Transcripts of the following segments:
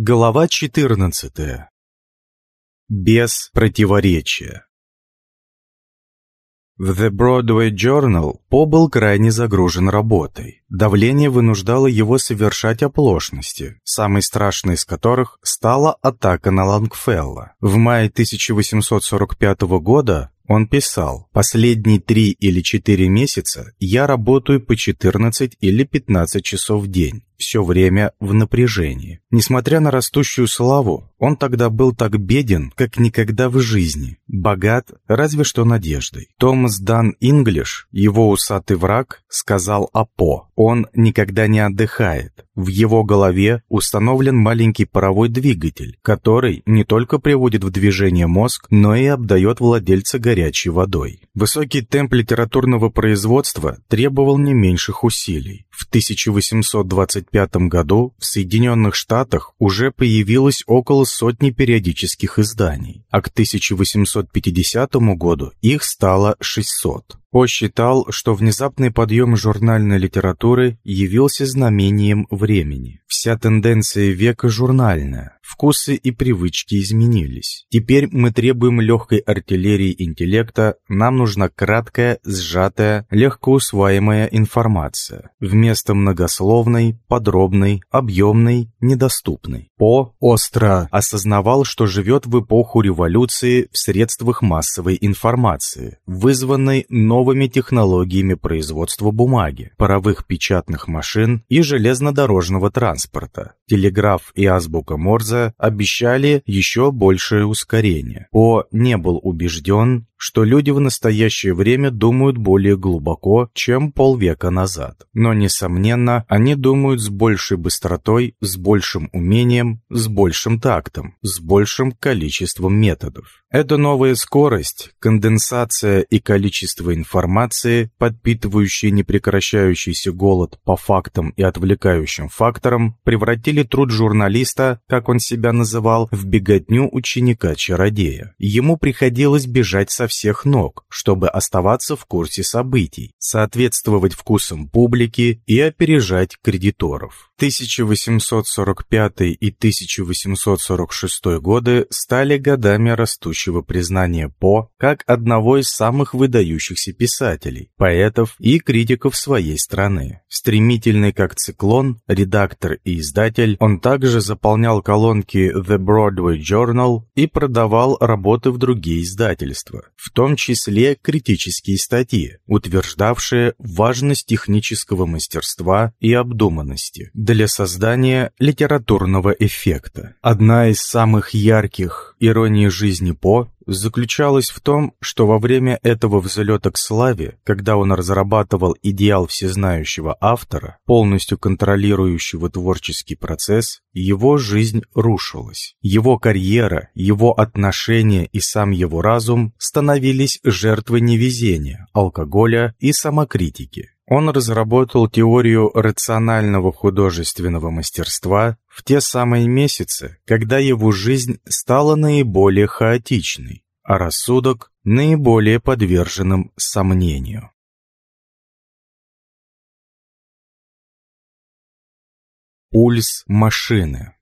Глава 14. Без противоречия. В The Broadway Journal По был крайне загружен работой. Давление вынуждало его совершать оплошности, самой страшной из которых стала атака на Лангфелла. В мае 1845 года он писал, «Последние три или четыре месяца я работаю по 14 или 15 часов в день все время в напряжении. Несмотря на растущую славу, он тогда был так беден, как никогда в жизни, богат разве что надеждой. Томас Дан Инглиш, его усатый враг, сказал о По, он никогда не отдыхает. В его голове установлен маленький паровой двигатель, который не только приводит в движение мозг, но и обдает владельца горячей водой. Высокий темп литературного производства требовал не меньших усилий. В 1825 году в Соединенных Штатах уже появилось около сотни периодических изданий, а к 1850 году их стало 600. По считал, что внезапный подъем журнальной литературы явился знамением времени. Вся тенденция века журнальная. Вкусы и привычки изменились. Теперь мы требуем легкой артиллерии интеллекта, нам нужна краткая, сжатая, легко усваиваемая информация. Вместо многословной, подробной, объемной, недоступной. По остро осознавал, что живет в эпоху революции в средствах массовой информации, вызванной новыми технологиями производства бумаги, паровых печатных машин и железнодорожного транспорта. Телеграф и азбука Морзе обещали еще большее ускорение. По не был убежден, что люди в настоящее время думают более глубоко, чем полвека назад. Но, несомненно, они думают с большей быстротой, с большим умением, с большим тактом, с большим количеством методов. Эта новая скорость, конденсация и количество информации, подпитывающие непрекращающийся голод по фактам и отвлекающим факторам, превратили труд журналиста, как он себя называл, в беготню ученика-чародея. Ему приходилось бежать со всех ног, чтобы оставаться в курсе событий, соответствовать вкусам публики и опережать кредиторов. 1845 и 1846 годы стали годами растущего признания По как одного из самых выдающихся писателей, поэтов и критиков своей страны. Стремительный как циклон, редактор и издатель, он также заполнял колонки The Broadway Journal и продавал работы в другие издательства, в том числе критические статьи, утверждавшие важность технического мастерства и обдуманности для создания литературного эффекта. Одна из самых ярких ироний жизни По заключалась в том, что во время этого взлета к славе, когда он разрабатывал идеал всезнающего автора, полностью контролирующего творческий процесс, его жизнь рушилась. Его карьера, его отношения и сам его разум становились жертвой невезения, алкоголя и самокритики. Он разработал теорию рационального художественного мастерства в те самые месяцы, когда его жизнь стала наиболее хаотичной, а рассудок – наиболее подверженным сомнению. Пульс машины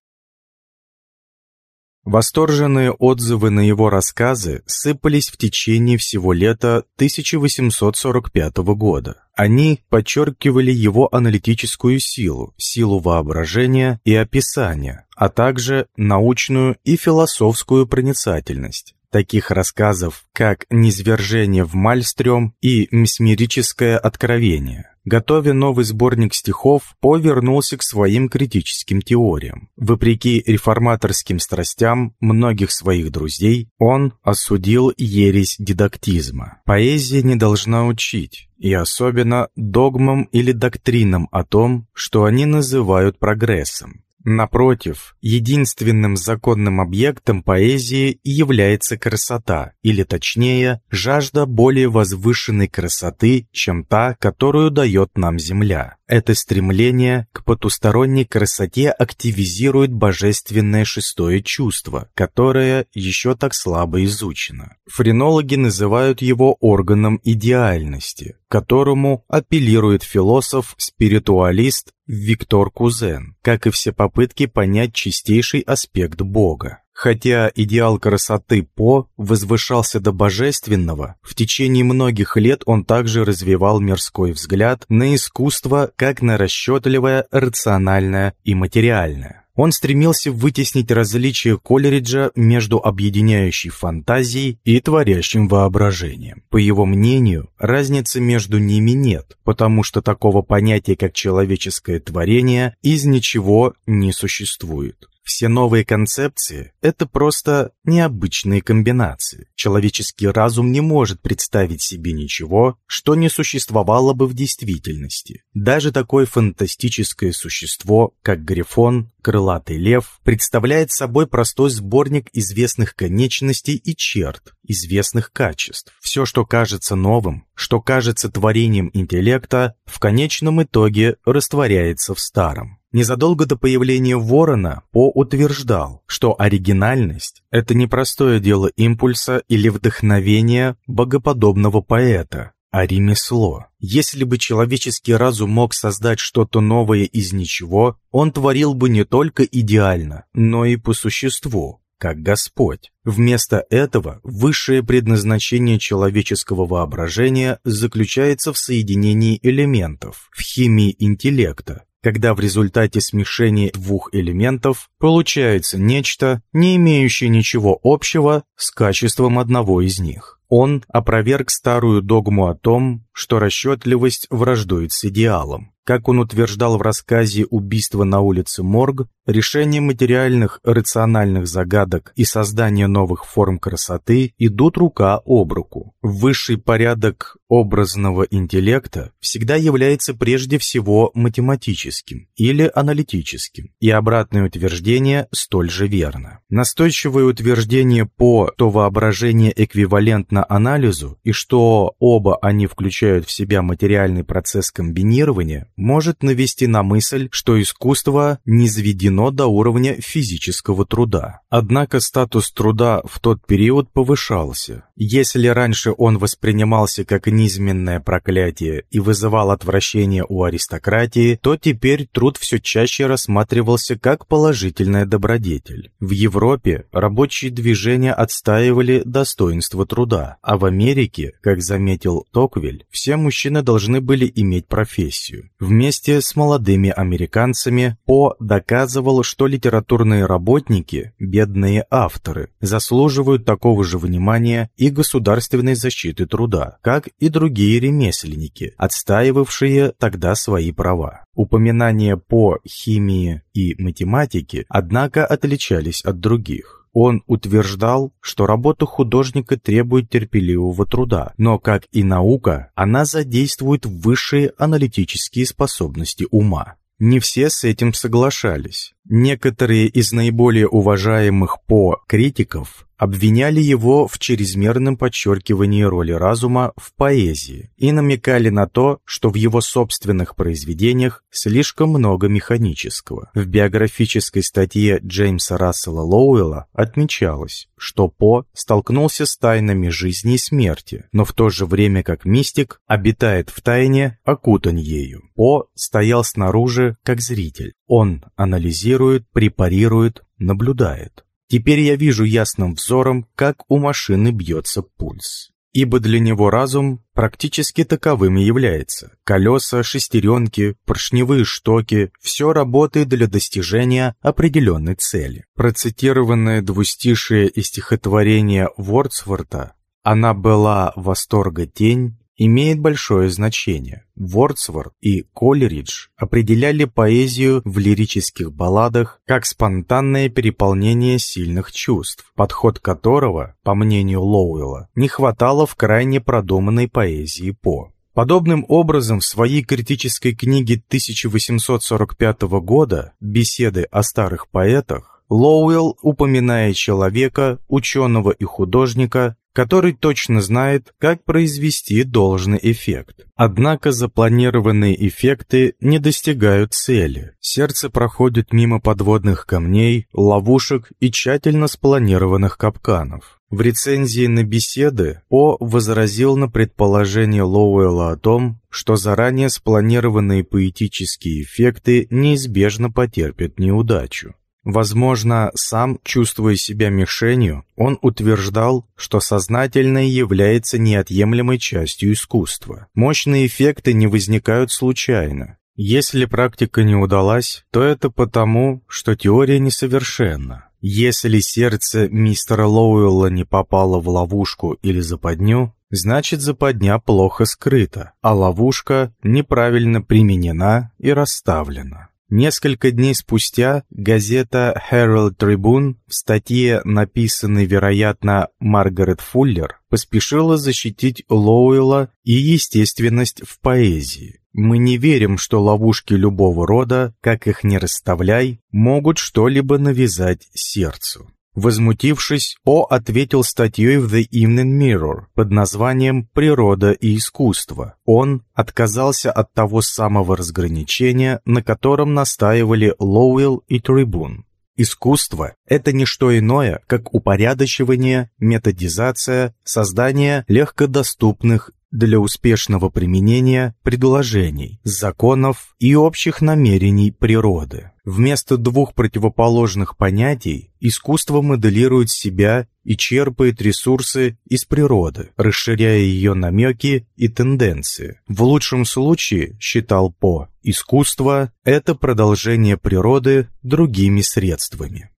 Восторженные отзывы на его рассказы сыпались в течение всего лета 1845 года. Они подчеркивали его аналитическую силу, силу воображения и описания, а также научную и философскую проницательность. Таких рассказов, как «Низвержение в Мальстрём» и «Месмерическое откровение». Готовя новый сборник стихов, По вернулся к своим критическим теориям. Вопреки реформаторским страстям многих своих друзей, он осудил ересь дидактизма. Поэзия не должна учить, и особенно догмам или доктринам о том, что они называют прогрессом. Напротив, единственным законным объектом поэзии является красота, или точнее, жажда более возвышенной красоты, чем та, которую дает нам Земля. Это стремление к потусторонней красоте активизирует божественное шестое чувство, которое еще так слабо изучено. Френологи называют его органом идеальности, которому апеллирует философ-спиритуалист Виктор Кузен, как и все попытки понять чистейший аспект Бога. Хотя идеал красоты По возвышался до божественного, в течение многих лет он также развивал мирской взгляд на искусство как на расчетливое, рациональное и материальное. Он стремился вытеснить различия Колериджа между объединяющей фантазией и творящим воображением. По его мнению, разницы между ними нет, потому что такого понятия, как человеческое творение, из ничего не существует. Все новые концепции – это просто необычные комбинации. Человеческий разум не может представить себе ничего, что не существовало бы в действительности. Даже такое фантастическое существо, как Грифон, крылатый лев, представляет собой простой сборник известных конечностей и черт, известных качеств. Все, что кажется новым, что кажется творением интеллекта, в конечном итоге растворяется в старом. Незадолго до появления Ворона По утверждал, что оригинальность – это не простое дело импульса или вдохновения богоподобного поэта, а ремесло. Если бы человеческий разум мог создать что-то новое из ничего, он творил бы не только идеально, но и по существу, как Господь. Вместо этого высшее предназначение человеческого воображения заключается в соединении элементов, в химии интеллекта, когда в результате смешения двух элементов получается нечто, не имеющее ничего общего с качеством одного из них. Он опроверг старую догму о том, что расчетливость враждует с идеалом. Как он утверждал в рассказе «Убийство на улице Морг», решение материальных рациональных загадок и создание новых форм красоты идут рука об руку. Высший порядок образного интеллекта всегда является прежде всего математическим или аналитическим, и обратное утверждение столь же верно. Настойчивое утверждение по то воображение эквивалентно анализу и что оба они включают в себя материальный процесс комбинирования, может навести на мысль, что искусство не заведено до уровня физического труда. Однако статус труда в тот период повышался. Если раньше он воспринимался как низменное проклятие и вызывал отвращение у аристократии, то теперь труд все чаще рассматривался как положительная добродетель. В Европе рабочие движения отстаивали достоинство труда, а в Америке, как заметил Токвель, все мужчины должны были иметь профессию. Вместе с молодыми американцами По доказывал, что литературные работники, бедные авторы, заслуживают такого же внимания и государственной защиты труда, как и другие ремесленники, отстаивавшие тогда свои права. Упоминания по химии и математике, однако, отличались от других. Он утверждал, что работа художника требует терпеливого труда, но, как и наука, она задействует высшие аналитические способности ума. Не все с этим соглашались. Некоторые из наиболее уважаемых по критиков обвиняли его в чрезмерном подчеркивании роли разума в поэзии и намекали на то, что в его собственных произведениях слишком много механического. В биографической статье Джеймса Рассела Лоуэлла отмечалось, что По столкнулся с тайнами жизни и смерти, но в то же время как мистик обитает в тайне, окутан ею. По стоял снаружи как зритель. Он анализирует, препарирует, наблюдает. Теперь я вижу ясным взором, как у машины бьется пульс. Ибо для него разум практически таковым и является. Колеса, шестеренки, поршневые штоки – все работает для достижения определенной цели. Процитированное двустишие из стихотворения Вордсворта «Она была восторга тень, имеет большое значение. Вордсворт и Колеридж определяли поэзию в лирических балладах как спонтанное переполнение сильных чувств, подход которого, по мнению Лоуэлла, не хватало в крайне продуманной поэзии По. Подобным образом, в своей критической книге 1845 года «Беседы о старых поэтах» Лоуэлл упоминает человека, ученого и художника, который точно знает, как произвести должный эффект. Однако запланированные эффекты не достигают цели. Сердце проходит мимо подводных камней, ловушек и тщательно спланированных капканов. В рецензии на беседы По возразил на предположение Лоуэлла о том, что заранее спланированные поэтические эффекты неизбежно потерпят неудачу. Возможно, сам, чувствуя себя мишенью, он утверждал, что сознательное является неотъемлемой частью искусства. Мощные эффекты не возникают случайно. Если практика не удалась, то это потому, что теория несовершенна. Если сердце мистера Лоуэлла не попало в ловушку или западню, значит западня плохо скрыта, а ловушка неправильно применена и расставлена. Несколько дней спустя газета Herald Tribune в статье, написанной, вероятно, Маргарет Фуллер, поспешила защитить Лоуэлла и естественность в поэзии. Мы не верим, что ловушки любого рода, как их не расставляй, могут что-либо навязать сердцу. Возмутившись, О ответил статьей в The Evening Mirror под названием «Природа и искусство». Он отказался от того самого разграничения, на котором настаивали Лоуэлл и Трибун. Искусство – это не что иное, как упорядочивание, методизация, создание легкодоступных для успешного применения предложений, законов и общих намерений природы. Вместо двух противоположных понятий искусство моделирует себя и черпает ресурсы из природы, расширяя ее намеки и тенденции. В лучшем случае, считал По, искусство – это продолжение природы другими средствами.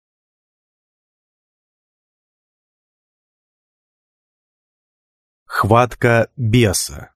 Хватка беса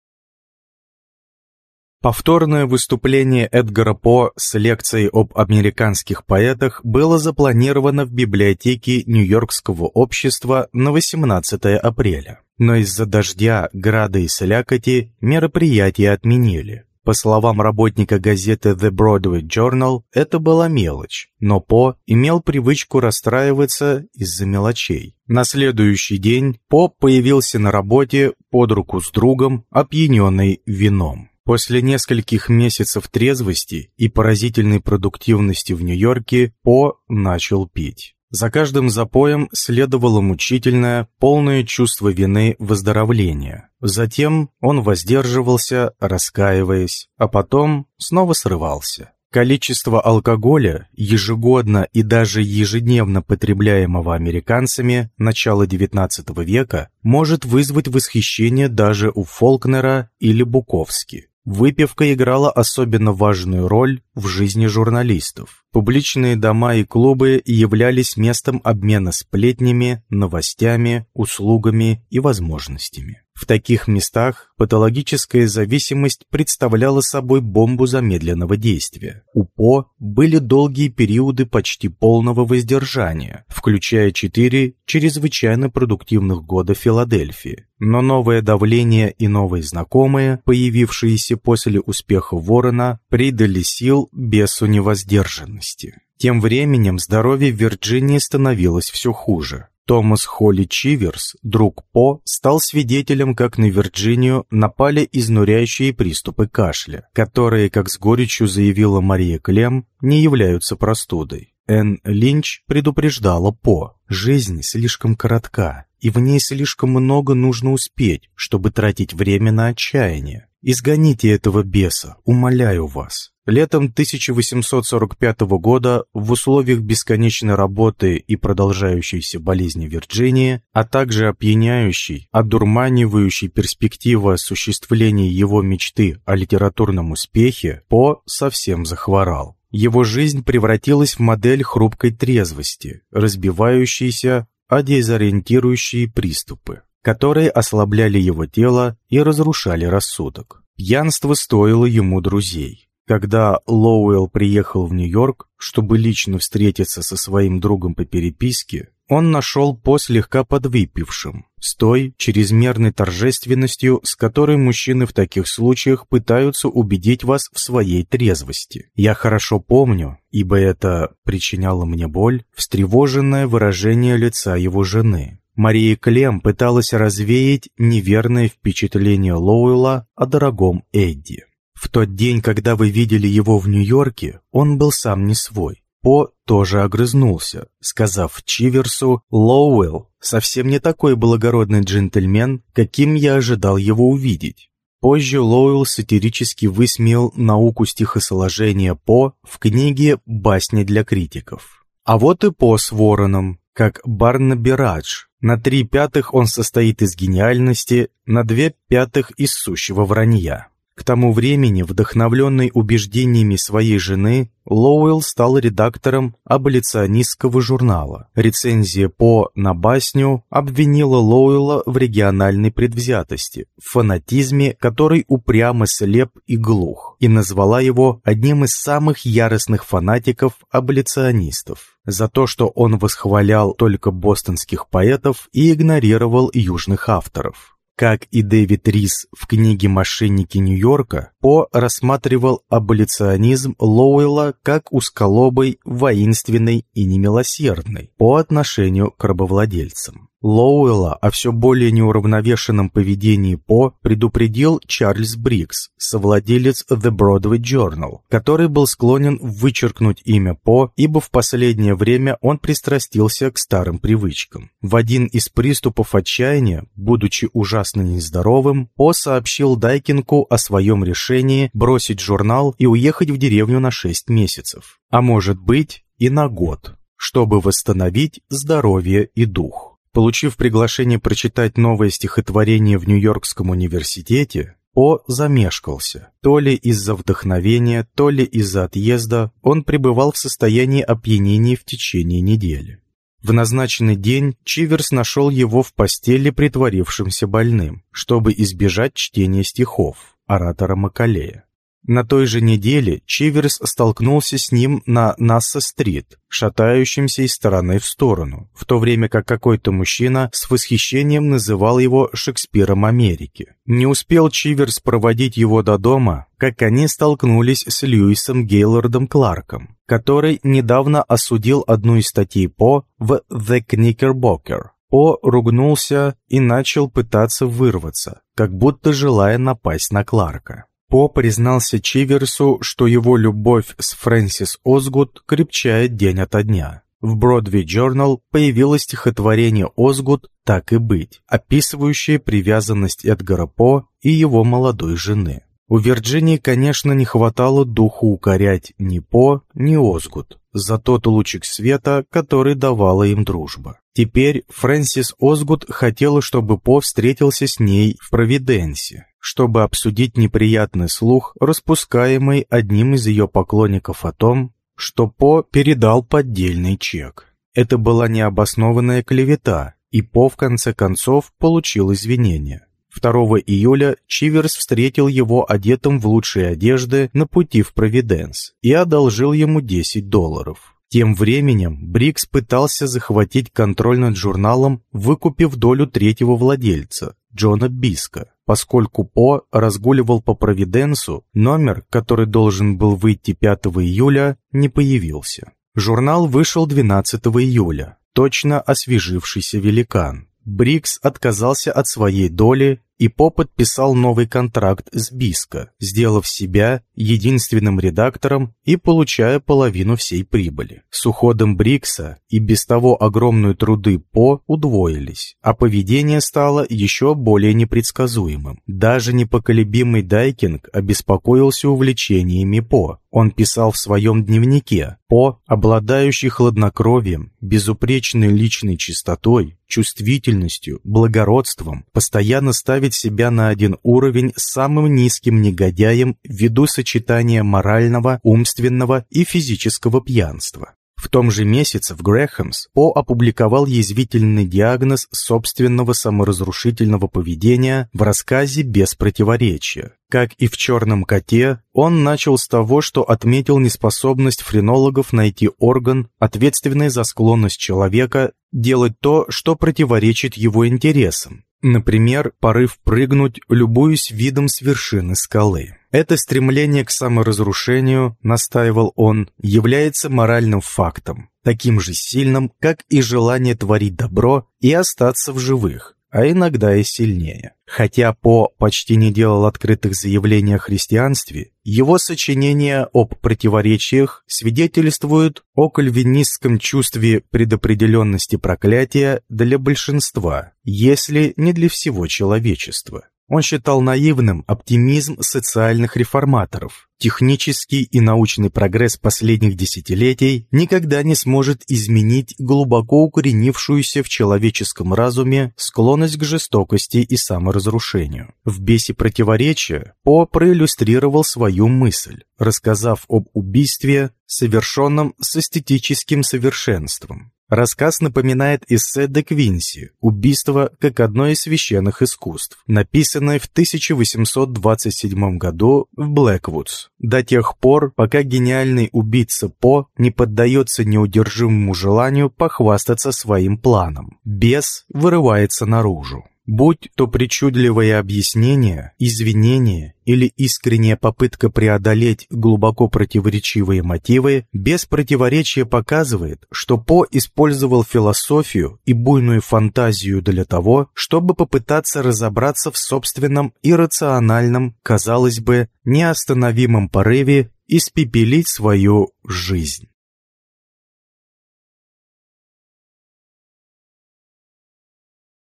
Повторное выступление Эдгара По с лекцией об американских поэтах было запланировано в библиотеке Нью-Йоркского общества на 18 апреля. Но из-за дождя, града и слякоти мероприятие отменили. По словам работника газеты The Broadway Journal, это была мелочь, но По имел привычку расстраиваться из-за мелочей. На следующий день По появился на работе под руку с другом, опьяненный вином. После нескольких месяцев трезвости и поразительной продуктивности в Нью-Йорке По начал пить. За каждым запоем следовало мучительное, полное чувство вины выздоровления. Затем он воздерживался, раскаиваясь, а потом снова срывался. Количество алкоголя, ежегодно и даже ежедневно потребляемого американцами начала XIX века, может вызвать восхищение даже у Фолкнера или Буковски. Выпивка играла особенно важную роль в жизни журналистов. Публичные дома и клубы являлись местом обмена сплетнями, новостями, услугами и возможностями. В таких местах патологическая зависимость представляла собой бомбу замедленного действия. У По были долгие периоды почти полного воздержания, включая четыре чрезвычайно продуктивных года Филадельфии. Но новое давление и новые знакомые, появившиеся после успеха Ворона, придали сил бесу невоздержанности. Тем временем здоровье в Вирджинии становилось все хуже. Томас Холли Чиверс, друг По, стал свидетелем, как на Вирджинию напали изнуряющие приступы кашля, которые, как с горечью заявила Мария Клем, не являются простудой. Энн Линч предупреждала По, жизнь слишком коротка, и в ней слишком много нужно успеть, чтобы тратить время на отчаяние. Изгоните этого беса, умоляю вас. Летом 1845 года в условиях бесконечной работы и продолжающейся болезни Вирджинии, а также опьяняющей, одурманивающей перспектива осуществления его мечты о литературном успехе, По совсем захворал. Его жизнь превратилась в модель хрупкой трезвости, разбивающейся о дезориентирующие приступы которые ослабляли его тело и разрушали рассудок. Пьянство стоило ему друзей. Когда Лоуэлл приехал в Нью-Йорк, чтобы лично встретиться со своим другом по переписке, он нашел По слегка подвыпившим, с той чрезмерной торжественностью, с которой мужчины в таких случаях пытаются убедить вас в своей трезвости. Я хорошо помню, ибо это причиняло мне боль, встревоженное выражение лица его жены. Мария Клем пыталась развеять неверное впечатление Лоуэлла о дорогом Эдди. В тот день, когда вы видели его в Нью-Йорке, он был сам не свой. По тоже огрызнулся, сказав Чиверсу «Лоуэлл совсем не такой благородный джентльмен, каким я ожидал его увидеть». Позже Лоуэлл сатирически высмеял науку стихосложения По в книге «Басни для критиков». А вот и По с Вороном, как Барнаби Радж. На три пятых он состоит из гениальности, на две пятых из сущего вранья. К тому времени, вдохновленный убеждениями своей жены, Лоуэлл стал редактором аболиционистского журнала. Рецензия по «На басню» обвинила Лоуэлла в региональной предвзятости, в фанатизме, который упрямо слеп и глух, и назвала его одним из самых яростных фанатиков аболиционистов за то, что он восхвалял только бостонских поэтов и игнорировал южных авторов. Как и Дэвид Рис в книге «Мошенники Нью-Йорка», По рассматривал аболиционизм Лоуэлла как усколобый, воинственный и немилосердный по отношению к рабовладельцам. Лоуэлла о все более неуравновешенном поведении По предупредил Чарльз Брикс, совладелец The Broadway Journal, который был склонен вычеркнуть имя По, ибо в последнее время он пристрастился к старым привычкам. В один из приступов отчаяния, будучи ужасно нездоровым, По сообщил Дайкинку о своем решении бросить журнал и уехать в деревню на 6 месяцев, а может быть и на год, чтобы восстановить здоровье и дух. Получив приглашение прочитать новое стихотворение в Нью-Йоркском университете, По замешкался. То ли из-за вдохновения, то ли из-за отъезда он пребывал в состоянии опьянения в течение недели. В назначенный день Чиверс нашел его в постели притворившимся больным, чтобы избежать чтения стихов оратора Макалея. На той же неделе Чиверс столкнулся с ним на Насса-стрит, шатающимся из стороны в сторону, в то время как какой-то мужчина с восхищением называл его Шекспиром Америки. Не успел Чиверс проводить его до дома, как они столкнулись с Льюисом Гейлордом Кларком, который недавно осудил одну из статей По в «The Knickerbocker». По ругнулся и начал пытаться вырваться, как будто желая напасть на Кларка. По признался Чиверсу, что его любовь с Фрэнсис Озгуд крепчает день ото дня. В Бродвей Journal появилось стихотворение Озгуд «Так и быть», описывающее привязанность Эдгара По и его молодой жены. У Вирджинии, конечно, не хватало духу укорять ни По, ни Озгуд за тот лучик света, который давала им дружба. Теперь Фрэнсис Озгуд хотела, чтобы По встретился с ней в Провиденсе, чтобы обсудить неприятный слух, распускаемый одним из ее поклонников о том, что По передал поддельный чек. Это была необоснованная клевета, и По в конце концов получил извинения. 2 июля Чиверс встретил его одетым в лучшие одежды на пути в Провиденс и одолжил ему 10 долларов. Тем временем Брикс пытался захватить контроль над журналом, выкупив долю третьего владельца, Джона Биска. Поскольку По разгуливал по Провиденсу, номер, который должен был выйти 5 июля, не появился. Журнал вышел 12 июля, точно освежившийся великан. Брикс отказался от своей доли и По подписал новый контракт с Биско, сделав себя единственным редактором и получая половину всей прибыли. С уходом Брикса и без того огромные труды По удвоились, а поведение стало еще более непредсказуемым. Даже непоколебимый Дайкинг обеспокоился увлечениями По. Он писал в своем дневнике «По, обладающий хладнокровием, безупречной личной чистотой, чувствительностью, благородством, постоянно ставит себя на один уровень с самым низким негодяем ввиду сочетания морального, умственного и физического пьянства. В том же месяце в Грэхэмс По опубликовал язвительный диагноз собственного саморазрушительного поведения в рассказе «Без противоречия». Как и в «Черном коте», он начал с того, что отметил неспособность френологов найти орган, ответственный за склонность человека делать то, что противоречит его интересам. Например, порыв прыгнуть, любуясь видом с вершины скалы. Это стремление к саморазрушению, настаивал он, является моральным фактом, таким же сильным, как и желание творить добро и остаться в живых а иногда и сильнее. Хотя По почти не делал открытых заявлений о христианстве, его сочинения об противоречиях свидетельствуют о кальвинистском чувстве предопределенности проклятия для большинства, если не для всего человечества. Он считал наивным оптимизм социальных реформаторов. Технический и научный прогресс последних десятилетий никогда не сможет изменить глубоко укоренившуюся в человеческом разуме склонность к жестокости и саморазрушению. В «Бесе противоречия» По проиллюстрировал свою мысль, рассказав об убийстве, совершенном с эстетическим совершенством. Рассказ напоминает эссе де Квинси «Убийство как одно из священных искусств», написанное в 1827 году в Блэквудс. До тех пор, пока гениальный убийца По не поддается неудержимому желанию похвастаться своим планом. Бес вырывается наружу. Будь то причудливое объяснение, извинение или искренняя попытка преодолеть глубоко противоречивые мотивы, без противоречия показывает, что По использовал философию и буйную фантазию для того, чтобы попытаться разобраться в собственном иррациональном, казалось бы, неостановимом порыве испепелить свою жизнь.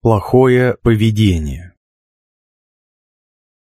Плохое поведение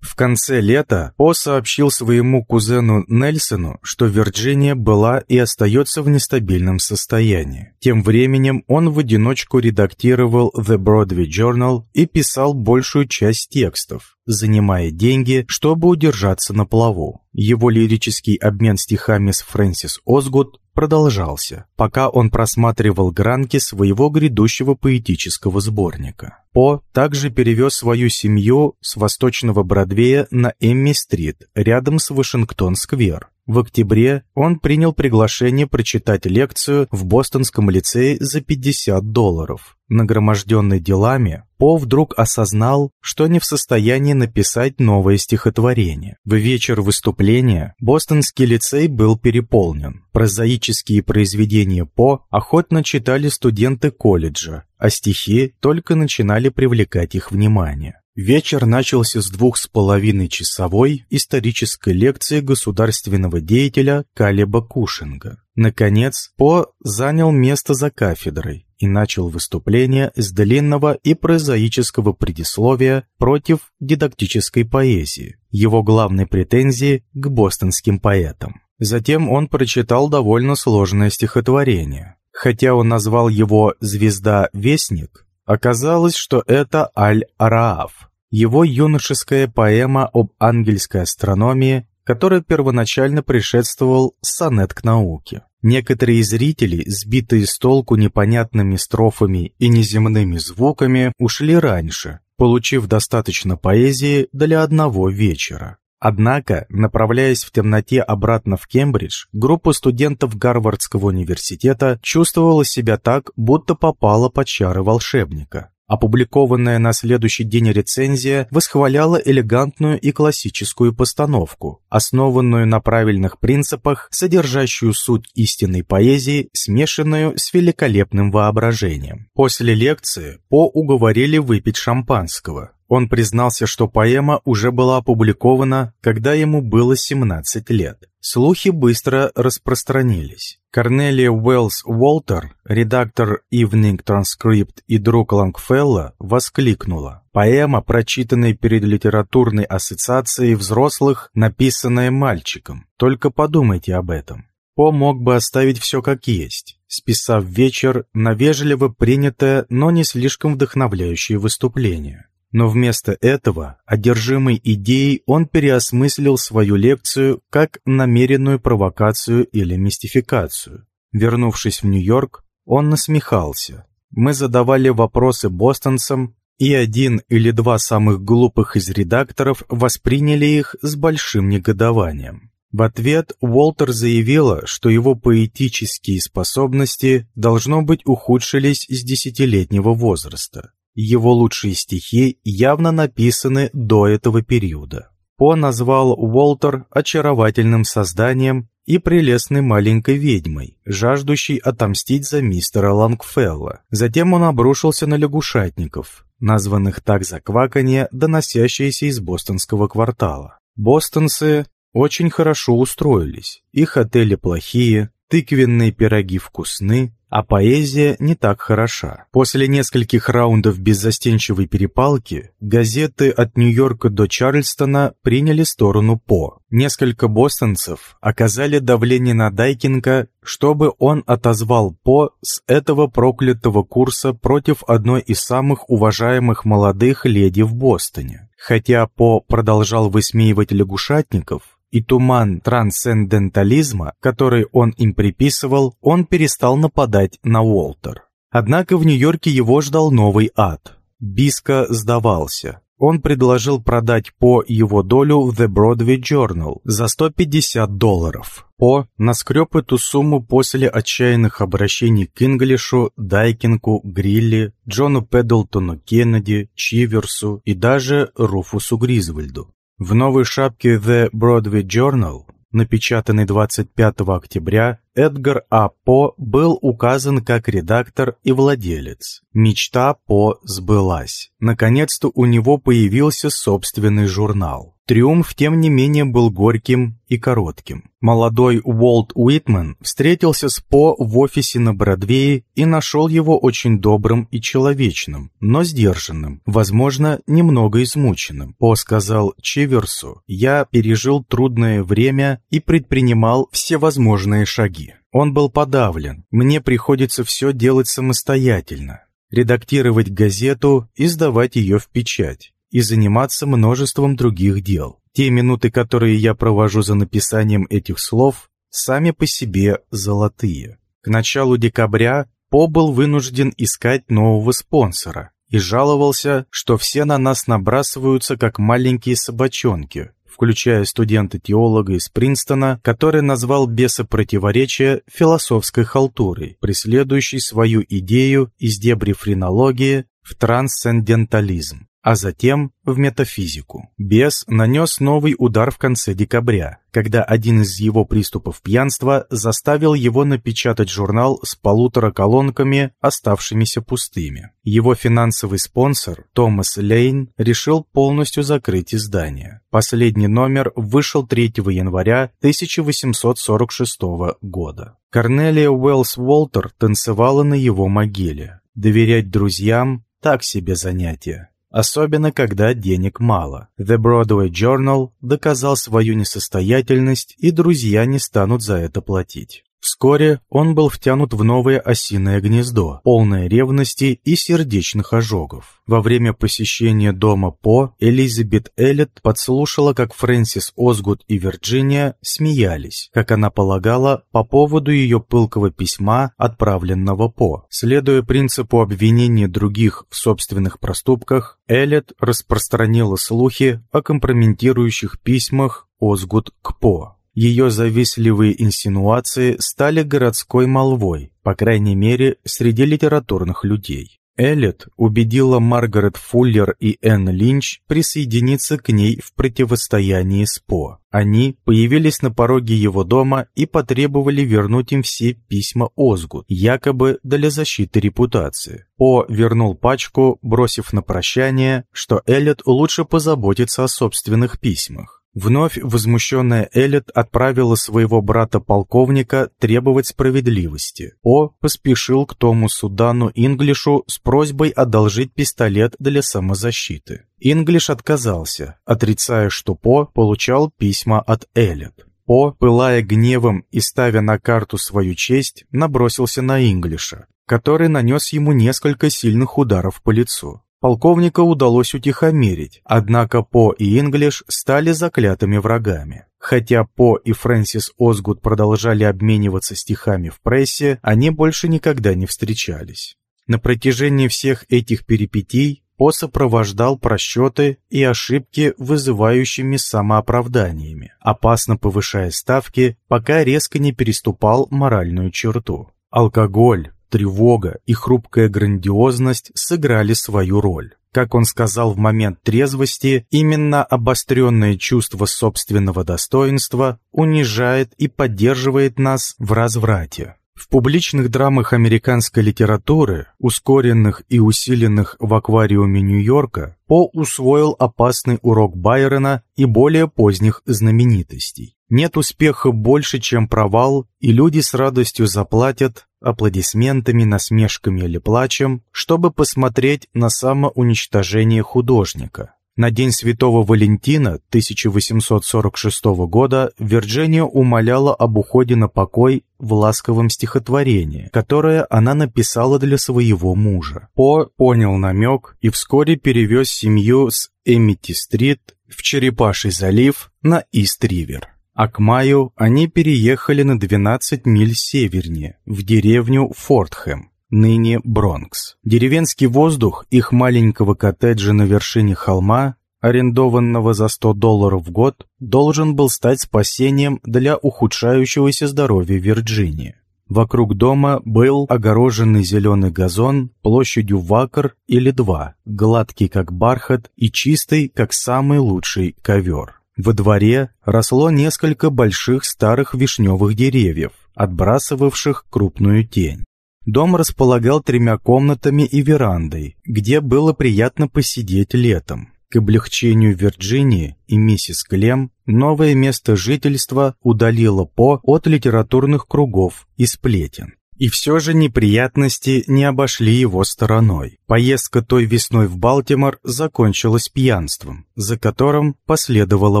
В конце лета По сообщил своему кузену Нельсону, что Вирджиния была и остается в нестабильном состоянии. Тем временем он в одиночку редактировал The Broadway Journal и писал большую часть текстов, занимая деньги, чтобы удержаться на плаву. Его лирический обмен стихами с Фрэнсис Озгуд продолжался, пока он просматривал гранки своего грядущего поэтического сборника. По также перевез свою семью с восточного Бродвея на Эмми-стрит, рядом с Вашингтон-сквер. В октябре он принял приглашение прочитать лекцию в Бостонском лицее за 50 долларов. Нагроможденный делами, По вдруг осознал, что не в состоянии написать новое стихотворение. В вечер выступления Бостонский лицей был переполнен. Прозаические произведения По охотно читали студенты колледжа, а стихи только начинали привлекать их внимание. Вечер начался с двух с половиной часовой исторической лекции государственного деятеля Калеба Кушинга. Наконец, По занял место за кафедрой и начал выступление с длинного и прозаического предисловия против дидактической поэзии, его главной претензии к бостонским поэтам. Затем он прочитал довольно сложное стихотворение. Хотя он назвал его «Звезда-вестник», Оказалось, что это Аль-Арааф, его юношеская поэма об ангельской астрономии, которая первоначально предшествовал сонет к науке. Некоторые зрители, сбитые с толку непонятными строфами и неземными звуками, ушли раньше, получив достаточно поэзии для одного вечера. Однако, направляясь в темноте обратно в Кембридж, группа студентов Гарвардского университета чувствовала себя так, будто попала под чары волшебника. Опубликованная на следующий день рецензия восхваляла элегантную и классическую постановку, основанную на правильных принципах, содержащую суть истинной поэзии, смешанную с великолепным воображением. После лекции По уговорили выпить шампанского. Он признался, что поэма уже была опубликована, когда ему было 17 лет. Слухи быстро распространились. Корнелия Уэллс Уолтер, редактор Evening Transcript и друг Лангфелла, воскликнула. Поэма, прочитанная перед литературной ассоциацией взрослых, написанная мальчиком. Только подумайте об этом. По мог бы оставить все как есть, списав вечер на вежливо принятое, но не слишком вдохновляющее выступление. Но вместо этого, одержимый идеей, он переосмыслил свою лекцию как намеренную провокацию или мистификацию. Вернувшись в Нью-Йорк, он насмехался. Мы задавали вопросы бостонцам, и один или два самых глупых из редакторов восприняли их с большим негодованием. В ответ Уолтер заявила, что его поэтические способности, должно быть, ухудшились с десятилетнего возраста. Его лучшие стихи явно написаны до этого периода. По назвал Уолтер очаровательным созданием и прелестной маленькой ведьмой, жаждущей отомстить за мистера Лангфелла. Затем он обрушился на лягушатников, названных так за кваканье, доносящееся из бостонского квартала. Бостонцы очень хорошо устроились, их отели плохие, тыквенные пироги вкусны, а поэзия не так хороша. После нескольких раундов беззастенчивой перепалки газеты от Нью-Йорка до Чарльстона приняли сторону По. Несколько бостонцев оказали давление на Дайкинга, чтобы он отозвал По с этого проклятого курса против одной из самых уважаемых молодых леди в Бостоне. Хотя По продолжал высмеивать лягушатников, и туман трансцендентализма, который он им приписывал, он перестал нападать на Уолтер. Однако в Нью-Йорке его ждал новый ад. Биско сдавался. Он предложил продать По его долю в The Broadway Journal за 150 долларов. По наскреб эту сумму после отчаянных обращений к Инглишу, Дайкинку, Грилли, Джону Педлтону Кеннеди, Чиверсу и даже Руфусу Гризвольду. В новой шапке The Broadway Journal, напечатанной 25 октября, Эдгар А. По был указан как редактор и владелец. Мечта По сбылась. Наконец-то у него появился собственный журнал. Триумф, тем не менее, был горьким и коротким. Молодой Уолт Уитман встретился с По в офисе на Бродвее и нашел его очень добрым и человечным, но сдержанным, возможно, немного измученным. По сказал Чиверсу, «Я пережил трудное время и предпринимал всевозможные шаги. Он был подавлен, мне приходится все делать самостоятельно, редактировать газету и сдавать ее в печать и заниматься множеством других дел. Те минуты, которые я провожу за написанием этих слов, сами по себе золотые. К началу декабря По был вынужден искать нового спонсора и жаловался, что все на нас набрасываются, как маленькие собачонки, включая студента-теолога из Принстона, который назвал беса противоречия философской халтурой, преследующей свою идею из дебри френологии в трансцендентализм а затем в метафизику. Бес нанес новый удар в конце декабря, когда один из его приступов пьянства заставил его напечатать журнал с полутора колонками, оставшимися пустыми. Его финансовый спонсор, Томас Лейн, решил полностью закрыть издание. Последний номер вышел 3 января 1846 года. Корнелия Уэллс Уолтер танцевала на его могиле. Доверять друзьям – так себе занятие особенно когда денег мало. The Broadway Journal доказал свою несостоятельность, и друзья не станут за это платить. Вскоре он был втянут в новое осиное гнездо, полное ревности и сердечных ожогов. Во время посещения дома По Элизабет Эллет подслушала, как Фрэнсис Озгуд и Вирджиния смеялись, как она полагала, по поводу ее пылкого письма, отправленного По. Следуя принципу обвинения других в собственных проступках, Эллет распространила слухи о компрометирующих письмах Озгуд к По. Ее завистливые инсинуации стали городской молвой, по крайней мере, среди литературных людей. Эллет убедила Маргарет Фуллер и Энн Линч присоединиться к ней в противостоянии с По. Они появились на пороге его дома и потребовали вернуть им все письма Озгут, якобы для защиты репутации. По вернул пачку, бросив на прощание, что Эллет лучше позаботиться о собственных письмах. Вновь возмущенная Эллет отправила своего брата-полковника требовать справедливости. О поспешил к Тому Судану Инглишу с просьбой одолжить пистолет для самозащиты. Инглиш отказался, отрицая, что По получал письма от Эллет. По, пылая гневом и ставя на карту свою честь, набросился на Инглиша, который нанес ему несколько сильных ударов по лицу. Полковника удалось утихомирить, однако По и Инглиш стали заклятыми врагами. Хотя По и Фрэнсис Озгуд продолжали обмениваться стихами в прессе, они больше никогда не встречались. На протяжении всех этих перипетий По сопровождал просчеты и ошибки вызывающими самооправданиями, опасно повышая ставки, пока резко не переступал моральную черту. Алкоголь, тревога и хрупкая грандиозность сыграли свою роль. Как он сказал в момент трезвости, именно обостренное чувство собственного достоинства унижает и поддерживает нас в разврате. В публичных драмах американской литературы, ускоренных и усиленных в аквариуме Нью-Йорка, По усвоил опасный урок Байрона и более поздних знаменитостей. Нет успеха больше, чем провал, и люди с радостью заплатят аплодисментами, насмешками или плачем, чтобы посмотреть на самоуничтожение художника. На День Святого Валентина 1846 года Вирджиния умоляла об уходе на покой в ласковом стихотворении, которое она написала для своего мужа. По понял намек и вскоре перевез семью с Эмити-стрит в Черепаший залив на Ист-Ривер. А к маю они переехали на 12 миль севернее, в деревню Фортхэм, ныне Бронкс. Деревенский воздух их маленького коттеджа на вершине холма, арендованного за 100 долларов в год, должен был стать спасением для ухудшающегося здоровья Вирджинии. Вокруг дома был огороженный зеленый газон площадью в акр или два, гладкий как бархат и чистый как самый лучший ковер. Во дворе росло несколько больших старых вишневых деревьев, отбрасывавших крупную тень. Дом располагал тремя комнатами и верандой, где было приятно посидеть летом. К облегчению Вирджинии и миссис Клем новое место жительства удалило По от литературных кругов и сплетен. И все же неприятности не обошли его стороной. Поездка той весной в Балтимор закончилась пьянством, за которым последовала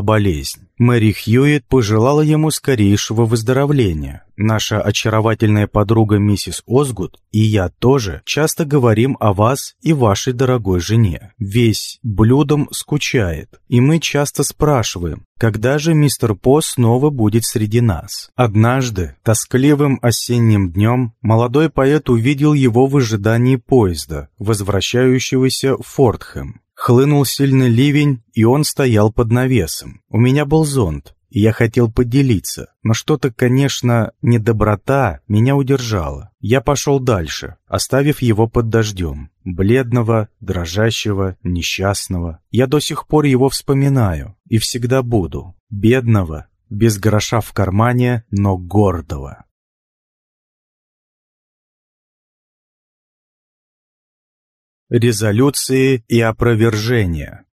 болезнь. Мэри Хьюитт пожелала ему скорейшего выздоровления. Наша очаровательная подруга миссис Озгуд и я тоже часто говорим о вас и вашей дорогой жене. Весь блюдом скучает, и мы часто спрашиваем, когда же мистер По снова будет среди нас. Однажды, тоскливым осенним днем, молодой поэт увидел его в ожидании поезда, возвращающегося в Фортхэм. Хлынул сильный ливень, и он стоял под навесом. У меня был зонт, и я хотел поделиться, но что-то, конечно, недоброта меня удержала. Я пошел дальше, оставив его под дождем. Бледного, дрожащего, несчастного. Я до сих пор его вспоминаю и всегда буду. Бедного, без гроша в кармане, но гордого. Резолюции и опровержения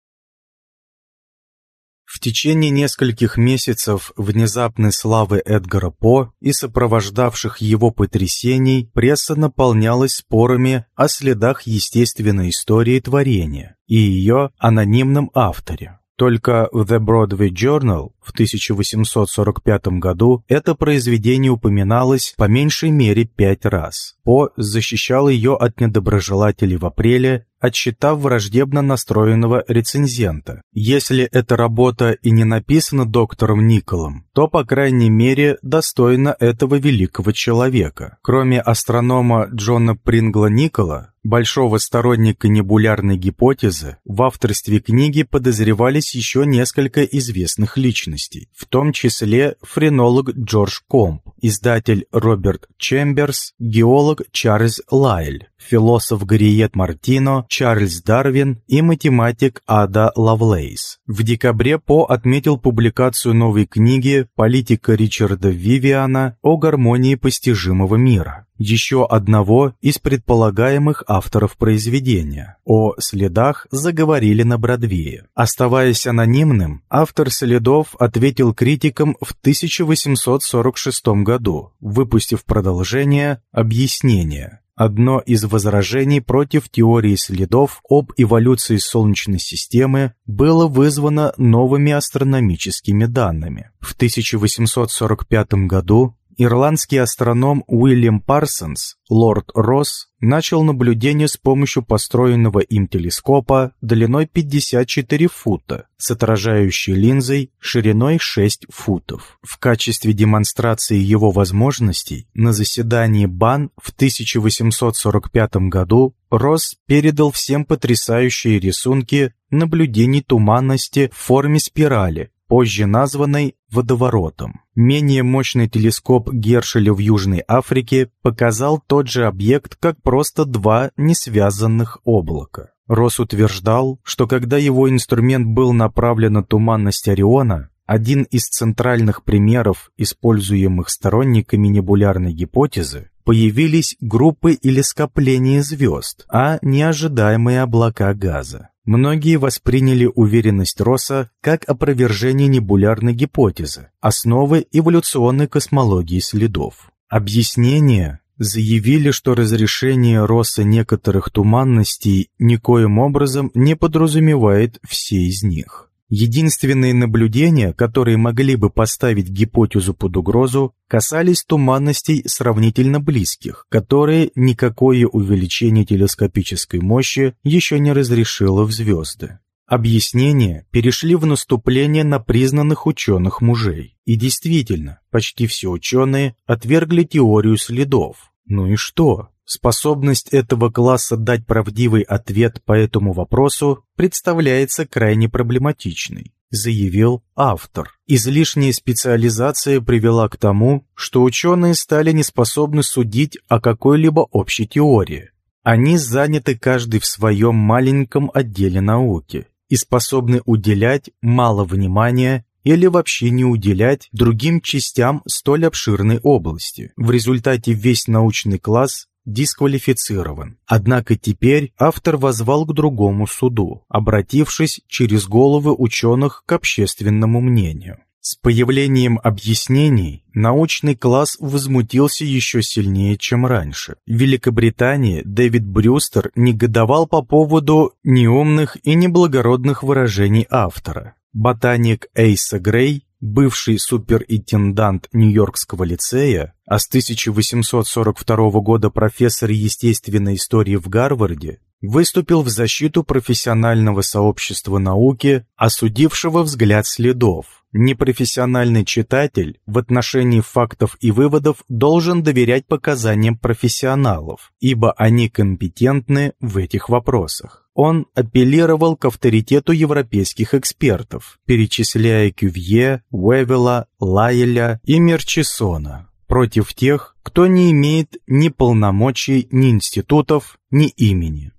В течение нескольких месяцев внезапной славы Эдгара По и сопровождавших его потрясений пресса наполнялась спорами о следах естественной истории творения и ее анонимном авторе. Только в The Broadway Journal в 1845 году это произведение упоминалось по меньшей мере пять раз. По защищал ее от недоброжелателей в апреле, отсчитав враждебно настроенного рецензента. Если эта работа и не написана доктором Николом, то, по крайней мере, достойна этого великого человека. Кроме астронома Джона Прингла Никола, большого сторонника небулярной гипотезы, в авторстве книги подозревались еще несколько известных личностей, в том числе френолог Джордж Комб, издатель Роберт Чемберс, геолог Чарльз Лайель, философ Гарриет Мартино, Чарльз Дарвин и математик Ада Лавлейс. В декабре По отметил публикацию новой книги «Политика Ричарда Вивиана о гармонии постижимого мира» еще одного из предполагаемых авторов произведения. О следах заговорили на Бродвее. Оставаясь анонимным, автор следов ответил критикам в 1846 году, выпустив продолжение «Объяснение», Одно из возражений против теории следов об эволюции Солнечной системы было вызвано новыми астрономическими данными. В 1845 году ирландский астроном Уильям Парсонс, лорд Росс, начал наблюдение с помощью построенного им телескопа длиной 54 фута с отражающей линзой шириной 6 футов. В качестве демонстрации его возможностей на заседании БАН в 1845 году Росс передал всем потрясающие рисунки наблюдений туманности в форме спирали, позже названной водоворотом. Менее мощный телескоп Гершеля в Южной Африке показал тот же объект как просто два несвязанных облака. Росс утверждал, что когда его инструмент был направлен на туманность Ориона, один из центральных примеров, используемых сторонниками небулярной гипотезы, появились группы или скопления звезд, а не ожидаемые облака газа. Многие восприняли уверенность Росса как опровержение небулярной гипотезы, основы эволюционной космологии следов. Объяснения заявили, что разрешение Росса некоторых туманностей никоим образом не подразумевает все из них. Единственные наблюдения, которые могли бы поставить гипотезу под угрозу, касались туманностей сравнительно близких, которые никакое увеличение телескопической мощи еще не разрешило в звезды. Объяснения перешли в наступление на признанных ученых мужей. И действительно, почти все ученые отвергли теорию следов. Ну и что? Способность этого класса дать правдивый ответ по этому вопросу представляется крайне проблематичной, заявил автор. Излишняя специализация привела к тому, что ученые стали неспособны судить о какой-либо общей теории. Они заняты каждый в своем маленьком отделе науки и способны уделять мало внимания или вообще не уделять другим частям столь обширной области. В результате весь научный класс дисквалифицирован. Однако теперь автор возвал к другому суду, обратившись через головы ученых к общественному мнению. С появлением объяснений научный класс возмутился еще сильнее, чем раньше. В Великобритании Дэвид Брюстер негодовал по поводу неумных и неблагородных выражений автора. Ботаник Эйса Грей бывший суперинтендант Нью-Йоркского лицея, а с 1842 года профессор естественной истории в Гарварде, выступил в защиту профессионального сообщества науки, осудившего взгляд следов. Непрофессиональный читатель в отношении фактов и выводов должен доверять показаниям профессионалов, ибо они компетентны в этих вопросах он апеллировал к авторитету европейских экспертов, перечисляя Кювье, Уэвела, Лайеля и Мерчисона против тех, кто не имеет ни полномочий, ни институтов, ни имени.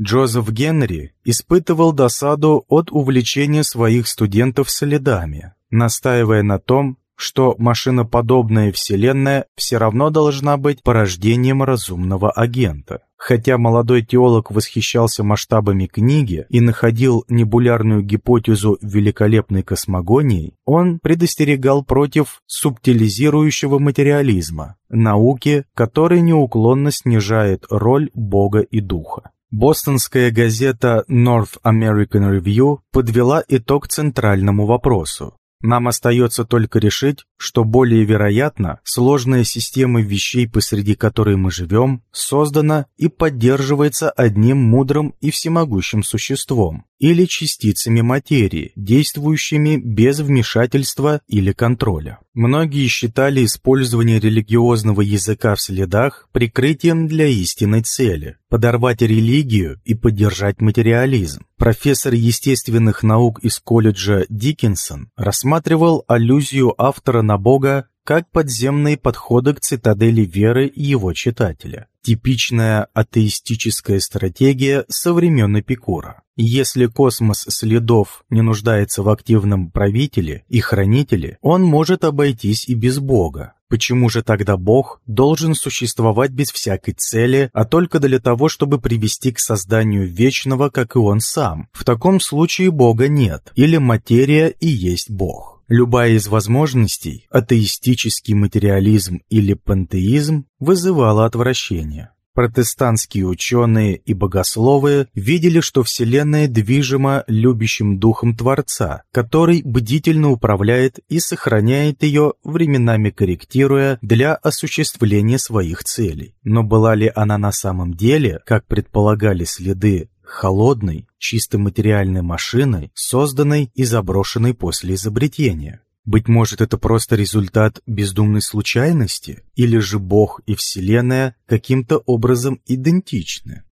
Джозеф Генри испытывал досаду от увлечения своих студентов следами, настаивая на том, что машиноподобная Вселенная все равно должна быть порождением разумного агента. Хотя молодой теолог восхищался масштабами книги и находил небулярную гипотезу великолепной космогонии, он предостерегал против субтилизирующего материализма, науки, который неуклонно снижает роль Бога и Духа. Бостонская газета North American Review подвела итог центральному вопросу. Нам остается только решить, что более вероятно, сложная система вещей, посреди которой мы живем, создана и поддерживается одним мудрым и всемогущим существом, или частицами материи, действующими без вмешательства или контроля. Многие считали использование религиозного языка в следах прикрытием для истинной цели – подорвать религию и поддержать материализм. Профессор естественных наук из колледжа Диккенсон рассматривал аллюзию автора на Бога как подземные подходы к цитадели веры его читателя. Типичная атеистическая стратегия со времен Эпикура. Если космос следов не нуждается в активном правителе и хранителе, он может обойтись и без Бога. Почему же тогда Бог должен существовать без всякой цели, а только для того, чтобы привести к созданию вечного, как и Он сам? В таком случае Бога нет, или материя и есть Бог. Любая из возможностей, атеистический материализм или пантеизм, вызывала отвращение. Протестантские ученые и богословы видели, что Вселенная движима любящим духом Творца, который бдительно управляет и сохраняет ее, временами корректируя для осуществления своих целей. Но была ли она на самом деле, как предполагали следы, холодной, чисто материальной машиной, созданной и заброшенной после изобретения? Быть может, это просто результат бездумной случайности? Или же Бог и Вселенная каким-то образом идентичны?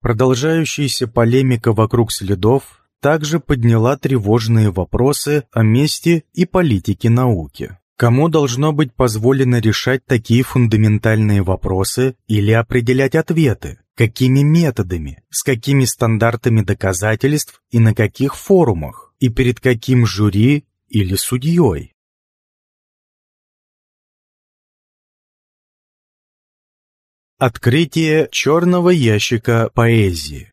Продолжающаяся полемика вокруг следов также подняла тревожные вопросы о месте и политике науки. Кому должно быть позволено решать такие фундаментальные вопросы или определять ответы? Какими методами? С какими стандартами доказательств и на каких форумах? И перед каким жюри или судьей. Открытие черного ящика поэзии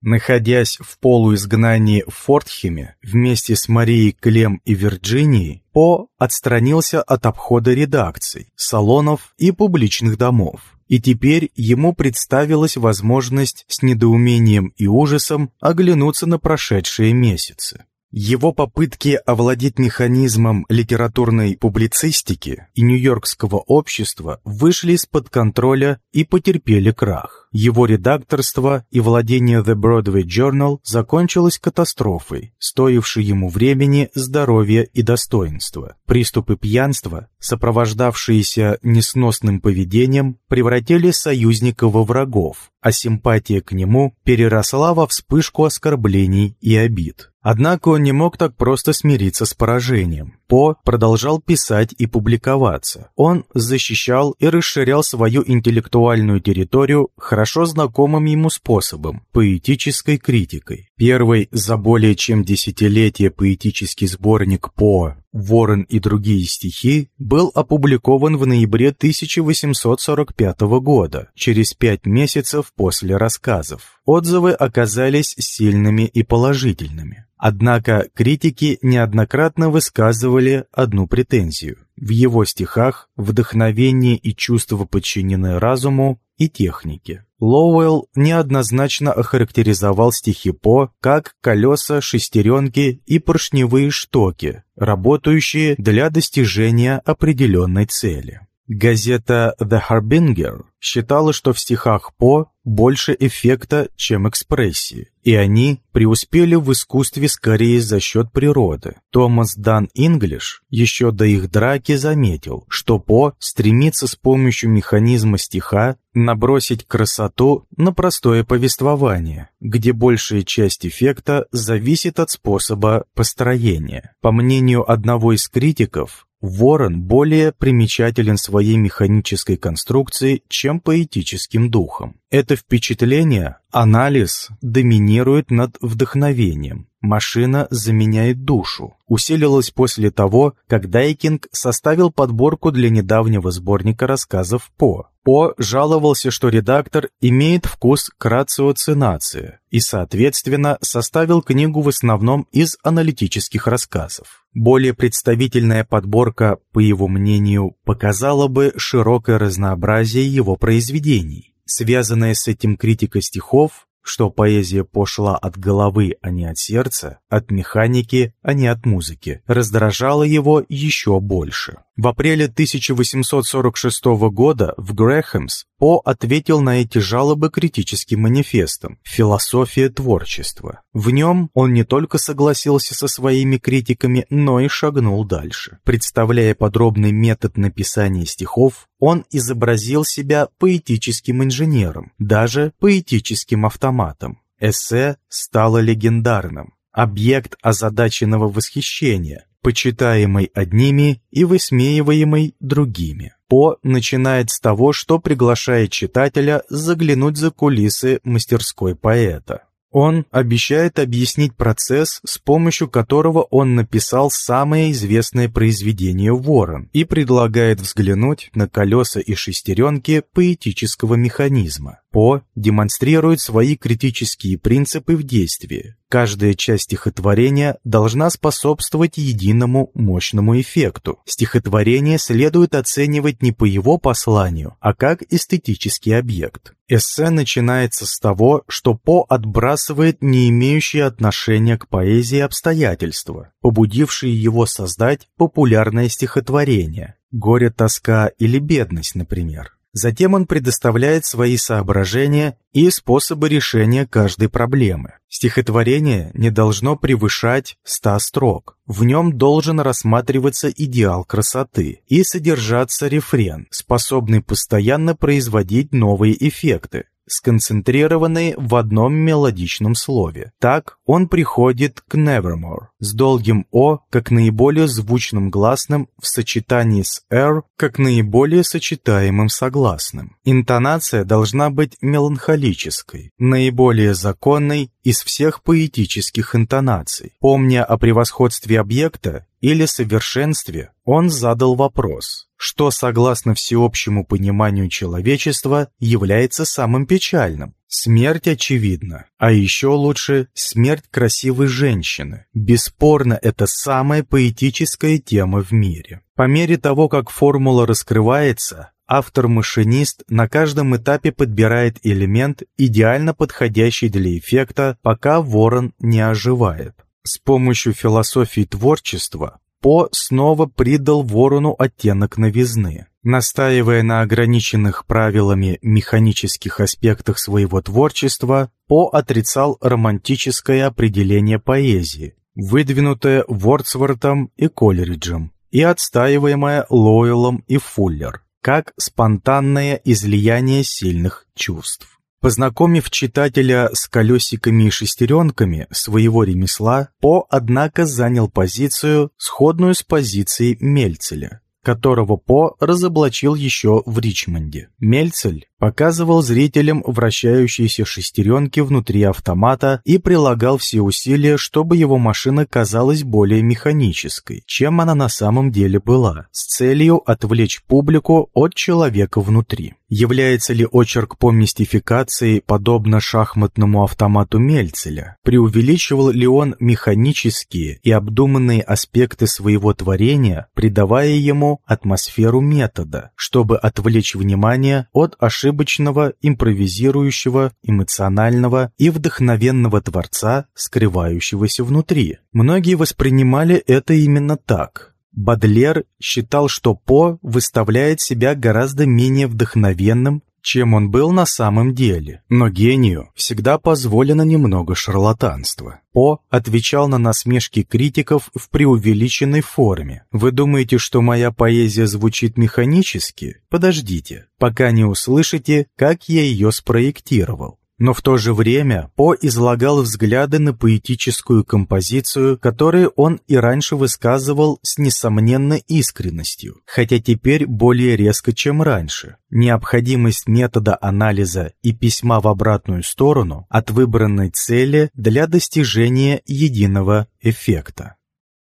Находясь в полуизгнании в Фортхеме вместе с Марией Клем и Вирджинией, По отстранился от обхода редакций, салонов и публичных домов. И теперь ему представилась возможность с недоумением и ужасом оглянуться на прошедшие месяцы. Его попытки овладеть механизмом литературной публицистики и нью-йоркского общества вышли из-под контроля и потерпели крах. Его редакторство и владение The Broadway Journal закончилось катастрофой, стоившей ему времени, здоровья и достоинства. Приступы пьянства, сопровождавшиеся несносным поведением, превратили союзника во врагов, а симпатия к нему переросла во вспышку оскорблений и обид. Однако он не мог так просто смириться с поражением. По продолжал писать и публиковаться. Он защищал и расширял свою интеллектуальную территорию хорошо знакомым ему способом – поэтической критикой. Первый за более чем десятилетие поэтический сборник По «Ворон и другие стихи» был опубликован в ноябре 1845 года, через пять месяцев после рассказов. Отзывы оказались сильными и положительными. Однако критики неоднократно высказывали одну претензию. В его стихах вдохновение и чувство подчинены разуму и технике. Лоуэлл неоднозначно охарактеризовал стихи По как колеса, шестеренки и поршневые штоки, работающие для достижения определенной цели. Газета The Harbinger считала, что в стихах По больше эффекта, чем экспрессии, и они преуспели в искусстве скорее за счет природы. Томас Дан Инглиш еще до их драки заметил, что По стремится с помощью механизма стиха набросить красоту на простое повествование, где большая часть эффекта зависит от способа построения. По мнению одного из критиков, Ворон более примечателен своей механической конструкцией, чем поэтическим духом. Это впечатление, анализ доминирует над вдохновением. Машина заменяет душу. Усилилось после того, как Дайкинг составил подборку для недавнего сборника рассказов По. По жаловался, что редактор имеет вкус к рациоцинации и, соответственно, составил книгу в основном из аналитических рассказов. Более представительная подборка, по его мнению, показала бы широкое разнообразие его произведений. Связанная с этим критика стихов что поэзия пошла от головы, а не от сердца, от механики, а не от музыки, раздражало его еще больше. В апреле 1846 года в Грэхэмс По ответил на эти жалобы критическим манифестом «Философия творчества». В нем он не только согласился со своими критиками, но и шагнул дальше. Представляя подробный метод написания стихов, он изобразил себя поэтическим инженером, даже поэтическим автоматом. Эссе стало легендарным. Объект озадаченного восхищения, почитаемый одними и высмеиваемый другими. По начинает с того, что приглашает читателя заглянуть за кулисы мастерской поэта. Он обещает объяснить процесс, с помощью которого он написал самое известное произведение «Ворон» и предлагает взглянуть на колеса и шестеренки поэтического механизма. По демонстрирует свои критические принципы в действии. Каждая часть стихотворения должна способствовать единому мощному эффекту. Стихотворение следует оценивать не по его посланию, а как эстетический объект. Эссе начинается с того, что По отбрасывает не имеющие отношения к поэзии обстоятельства, побудившие его создать популярное стихотворение «Горе, тоска или бедность», например. Затем он предоставляет свои соображения и способы решения каждой проблемы. Стихотворение не должно превышать ста строк. В нем должен рассматриваться идеал красоты и содержаться рефрен, способный постоянно производить новые эффекты сконцентрированные в одном мелодичном слове. Так он приходит к Nevermore с долгим «о» как наиболее звучным гласным в сочетании с «r» как наиболее сочетаемым согласным. Интонация должна быть меланхолической, наиболее законной из всех поэтических интонаций. Помня о превосходстве объекта или совершенстве, он задал вопрос, что, согласно всеобщему пониманию человечества, является самым печальным. Смерть очевидна, а еще лучше смерть красивой женщины. Бесспорно, это самая поэтическая тема в мире. По мере того, как формула раскрывается, автор-машинист на каждом этапе подбирает элемент, идеально подходящий для эффекта, пока ворон не оживает. С помощью философии творчества По снова придал ворону оттенок новизны. Настаивая на ограниченных правилами механических аспектах своего творчества, По отрицал романтическое определение поэзии, выдвинутое Вордсвортом и Колериджем, и отстаиваемое Лойлом и Фуллер, как спонтанное излияние сильных чувств. Познакомив читателя с колесиками и шестеренками своего ремесла, По, однако, занял позицию, сходную с позицией Мельцеля, которого По разоблачил еще в Ричмонде. Мельцель показывал зрителям вращающиеся шестеренки внутри автомата и прилагал все усилия, чтобы его машина казалась более механической, чем она на самом деле была, с целью отвлечь публику от человека внутри. Является ли очерк по мистификации подобно шахматному автомату Мельцеля? Преувеличивал ли он механические и обдуманные аспекты своего творения, придавая ему атмосферу метода, чтобы отвлечь внимание от ошибочного, импровизирующего, эмоционального и вдохновенного творца, скрывающегося внутри? Многие воспринимали это именно так – Бадлер считал, что По выставляет себя гораздо менее вдохновенным, чем он был на самом деле, но гению всегда позволено немного шарлатанства. По отвечал на насмешки критиков в преувеличенной форме. «Вы думаете, что моя поэзия звучит механически? Подождите, пока не услышите, как я ее спроектировал но в то же время По излагал взгляды на поэтическую композицию, которые он и раньше высказывал с несомненной искренностью, хотя теперь более резко, чем раньше. Необходимость метода анализа и письма в обратную сторону от выбранной цели для достижения единого эффекта.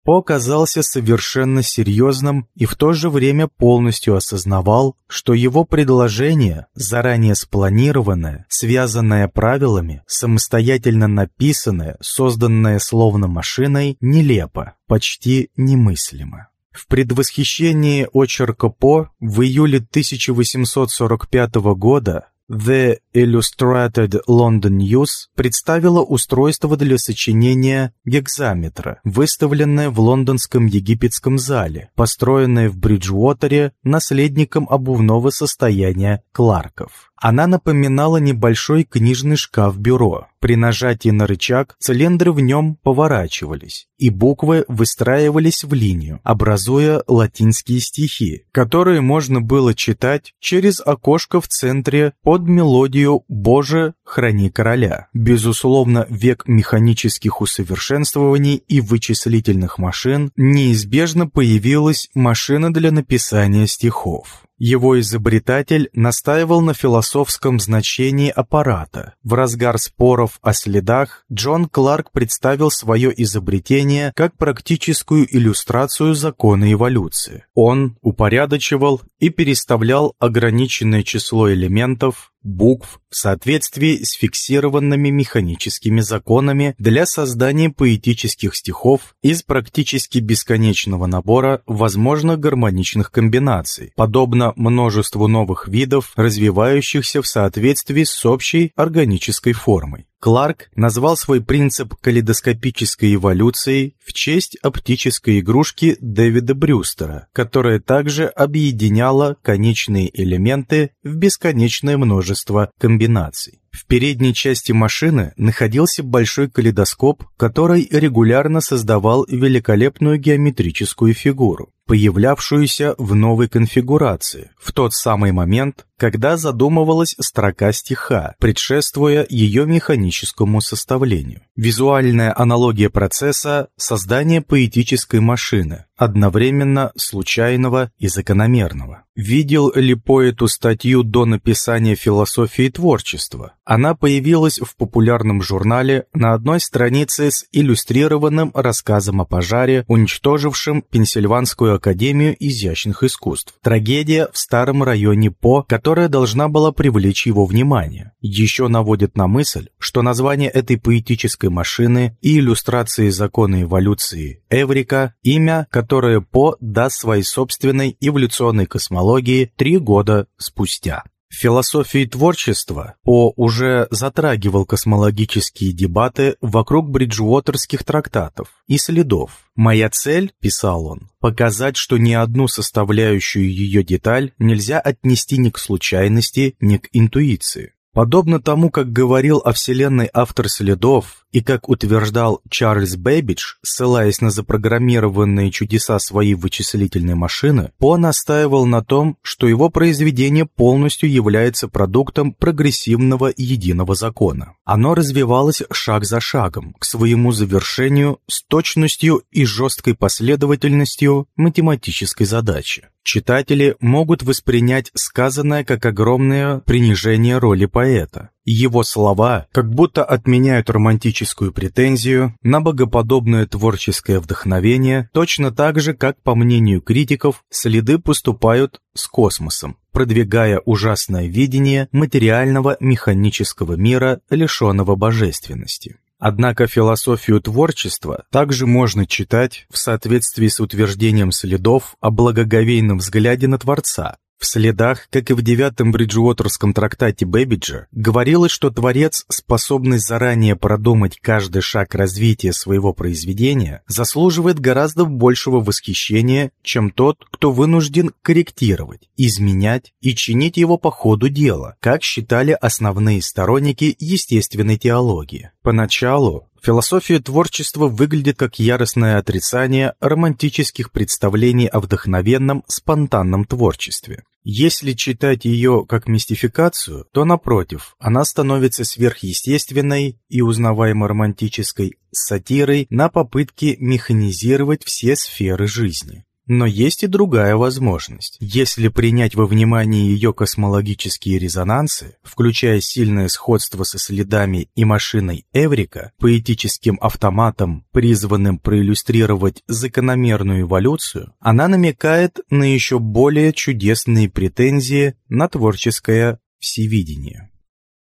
По оказался совершенно серьезным и в то же время полностью осознавал, что его предложение, заранее спланированное, связанное правилами, самостоятельно написанное, созданное словно машиной, нелепо, почти немыслимо. В предвосхищении очерка По в июле 1845 года The Illustrated London News представила устройство для сочинения гекзаметра, выставленное в лондонском египетском зале, построенное в Бриджуотере наследником обувного состояния Кларков. Она напоминала небольшой книжный шкаф-бюро. При нажатии на рычаг цилиндры в нем поворачивались, и буквы выстраивались в линию, образуя латинские стихи, которые можно было читать через окошко в центре под мелодию «Боже, храни короля». Безусловно, век механических усовершенствований и вычислительных машин неизбежно появилась машина для написания стихов. Его изобретатель настаивал на философском значении аппарата. В разгар споров о следах Джон Кларк представил свое изобретение как практическую иллюстрацию закона эволюции. Он упорядочивал и переставлял ограниченное число элементов букв в соответствии с фиксированными механическими законами для создания поэтических стихов из практически бесконечного набора возможных гармоничных комбинаций, подобно множеству новых видов, развивающихся в соответствии с общей органической формой. Кларк назвал свой принцип калейдоскопической эволюцией в честь оптической игрушки Дэвида Брюстера, которая также объединяла конечные элементы в бесконечное множество комбинаций. В передней части машины находился большой калейдоскоп, который регулярно создавал великолепную геометрическую фигуру появлявшуюся в новой конфигурации, в тот самый момент, когда задумывалась строка стиха, предшествуя ее механическому составлению. Визуальная аналогия процесса – создание поэтической машины, одновременно случайного и закономерного. Видел ли поэт эту статью до написания философии творчества? Она появилась в популярном журнале на одной странице с иллюстрированным рассказом о пожаре, уничтожившем Пенсильванскую академию изящных искусств. Трагедия в старом районе По, которая должна была привлечь его внимание. Еще наводит на мысль, что название этой поэтической машины и иллюстрации закона эволюции Эврика – имя, которое По даст своей собственной эволюционной космологии три года спустя. В философии творчества По уже затрагивал космологические дебаты вокруг бриджуотерских трактатов и следов. «Моя цель, — писал он, — показать, что ни одну составляющую ее деталь нельзя отнести ни к случайности, ни к интуиции. Подобно тому, как говорил о Вселенной автор следов и как утверждал Чарльз Бэббидж, ссылаясь на запрограммированные чудеса своей вычислительной машины, По настаивал на том, что его произведение полностью является продуктом прогрессивного единого закона. Оно развивалось шаг за шагом к своему завершению с точностью и жесткой последовательностью математической задачи читатели могут воспринять сказанное как огромное принижение роли поэта. Его слова как будто отменяют романтическую претензию на богоподобное творческое вдохновение, точно так же, как, по мнению критиков, следы поступают с космосом, продвигая ужасное видение материального механического мира, лишенного божественности. Однако философию творчества также можно читать в соответствии с утверждением следов о благоговейном взгляде на Творца, в следах, как и в девятом Бриджуотерском трактате Бэббиджа, говорилось, что творец, способный заранее продумать каждый шаг развития своего произведения, заслуживает гораздо большего восхищения, чем тот, кто вынужден корректировать, изменять и чинить его по ходу дела, как считали основные сторонники естественной теологии. Поначалу Философия творчества выглядит как яростное отрицание романтических представлений о вдохновенном, спонтанном творчестве. Если читать ее как мистификацию, то, напротив, она становится сверхъестественной и узнаваемо-романтической сатирой на попытке механизировать все сферы жизни. Но есть и другая возможность. Если принять во внимание ее космологические резонансы, включая сильное сходство со следами и машиной Эврика, поэтическим автоматом, призванным проиллюстрировать закономерную эволюцию, она намекает на еще более чудесные претензии на творческое всевидение.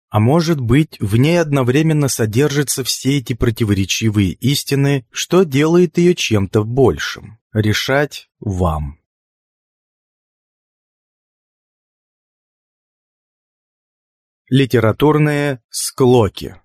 А может быть, в ней одновременно содержатся все эти противоречивые истины, что делает ее чем-то большим. Решать вам. Литературные склоки